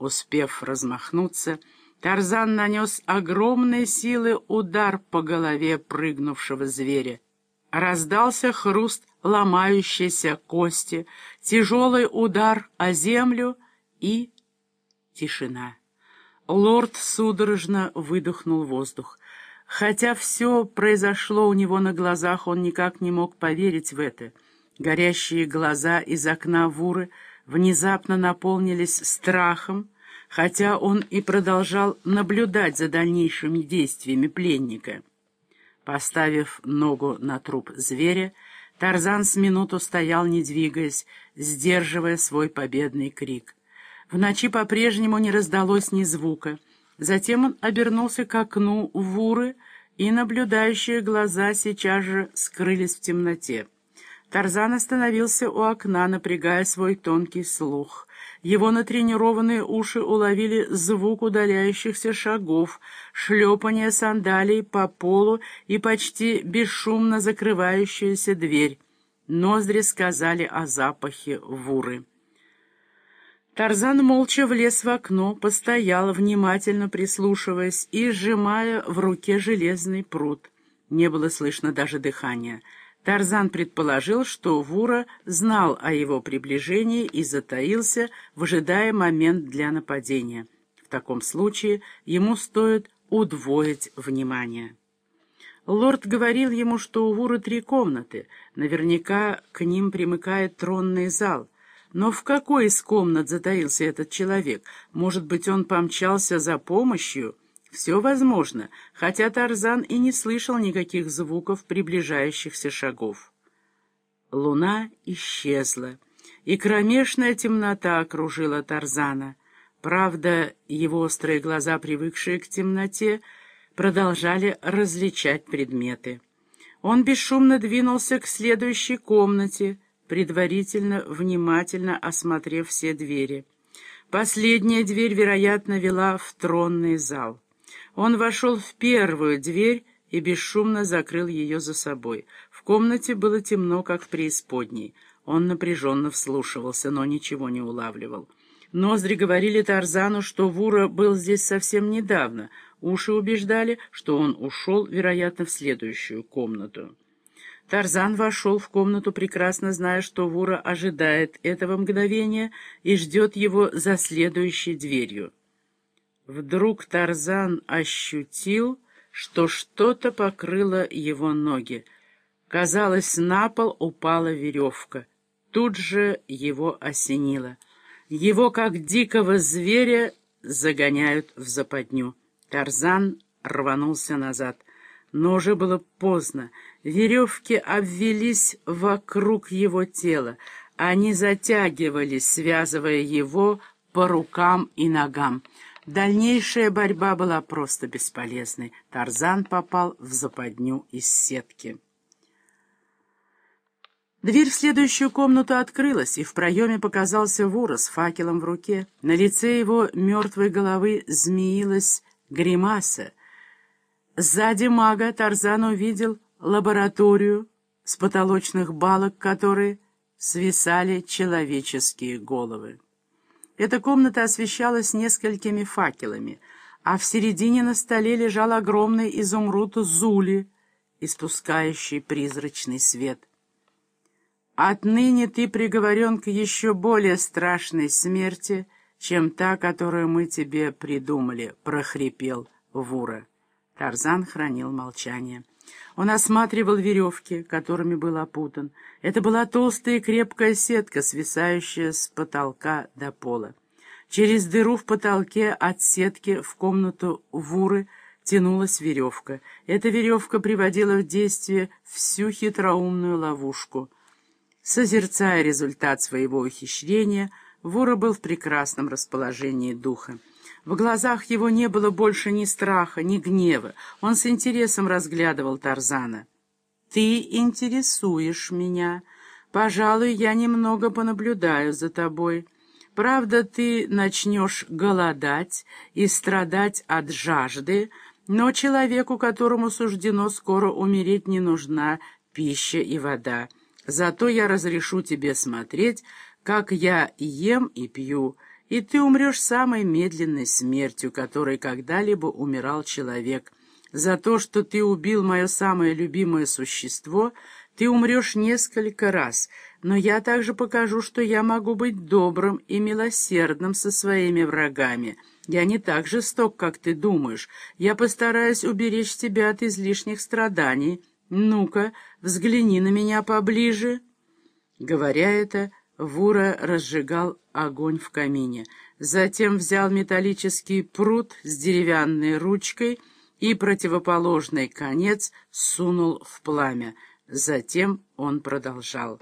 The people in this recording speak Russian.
Успев размахнуться, Тарзан нанес огромной силы удар по голове прыгнувшего зверя. Раздался хруст ломающейся кости, тяжелый удар о землю и тишина. Лорд судорожно выдохнул воздух. Хотя все произошло у него на глазах, он никак не мог поверить в это. Горящие глаза из окна Вуры внезапно наполнились страхом, хотя он и продолжал наблюдать за дальнейшими действиями пленника. Поставив ногу на труп зверя, Тарзан с минуту стоял, не двигаясь, сдерживая свой победный крик. В ночи по-прежнему не раздалось ни звука. Затем он обернулся к окну Вуры, и наблюдающие глаза сейчас же скрылись в темноте. Тарзан остановился у окна, напрягая свой тонкий слух. Его натренированные уши уловили звук удаляющихся шагов, шлепание сандалий по полу и почти бесшумно закрывающуюся дверь. Ноздри сказали о запахе вуры. Тарзан молча влез в окно, постоял, внимательно прислушиваясь и сжимая в руке железный пруд. Не было слышно даже дыхания. Тарзан предположил, что Вура знал о его приближении и затаился, выжидая момент для нападения. В таком случае ему стоит удвоить внимание. Лорд говорил ему, что у Вуры три комнаты, наверняка к ним примыкает тронный зал. Но в какой из комнат затаился этот человек? Может быть, он помчался за помощью? Все возможно, хотя Тарзан и не слышал никаких звуков приближающихся шагов. Луна исчезла, и кромешная темнота окружила Тарзана. Правда, его острые глаза, привыкшие к темноте, продолжали различать предметы. Он бесшумно двинулся к следующей комнате, предварительно внимательно осмотрев все двери. Последняя дверь, вероятно, вела в тронный зал. Он вошел в первую дверь и бесшумно закрыл ее за собой. В комнате было темно, как в преисподней. Он напряженно вслушивался, но ничего не улавливал. Ноздри говорили Тарзану, что Вура был здесь совсем недавно. Уши убеждали, что он ушел, вероятно, в следующую комнату. Тарзан вошел в комнату, прекрасно зная, что Вура ожидает этого мгновения и ждет его за следующей дверью. Вдруг Тарзан ощутил, что что-то покрыло его ноги. Казалось, на пол упала веревка. Тут же его осенило. Его, как дикого зверя, загоняют в западню. Тарзан рванулся назад. Но уже было поздно. Веревки обвелись вокруг его тела. Они затягивались, связывая его по рукам и ногам. Дальнейшая борьба была просто бесполезной. Тарзан попал в западню из сетки. Дверь в следующую комнату открылась, и в проеме показался Вура с факелом в руке. На лице его мертвой головы змеилась гримаса. Сзади мага Тарзан увидел лабораторию с потолочных балок, которые свисали человеческие головы. Эта комната освещалась несколькими факелами, а в середине на столе лежал огромный изумруд Зули, испускающий призрачный свет. «Отныне ты приговорен к еще более страшной смерти, чем та, которую мы тебе придумали», — прохрипел Вура. Тарзан хранил молчание. Он осматривал веревки, которыми был опутан. Это была толстая и крепкая сетка, свисающая с потолка до пола. Через дыру в потолке от сетки в комнату Вуры тянулась веревка. Эта веревка приводила в действие всю хитроумную ловушку. Созерцая результат своего ухищрения, Вура был в прекрасном расположении духа. В глазах его не было больше ни страха, ни гнева. Он с интересом разглядывал Тарзана. «Ты интересуешь меня. Пожалуй, я немного понаблюдаю за тобой. Правда, ты начнешь голодать и страдать от жажды, но человеку, которому суждено скоро умереть, не нужна пища и вода. Зато я разрешу тебе смотреть, как я ем и пью, и ты умрешь самой медленной смертью, которой когда-либо умирал человек. За то, что ты убил мое самое любимое существо, ты умрешь несколько раз, но я также покажу, что я могу быть добрым и милосердным со своими врагами. Я не так жесток, как ты думаешь. Я постараюсь уберечь тебя от излишних страданий. Ну-ка, взгляни на меня поближе». Говоря это, Вура разжигал огонь в камине. Затем взял металлический пруд с деревянной ручкой и противоположный конец сунул в пламя. Затем он продолжал.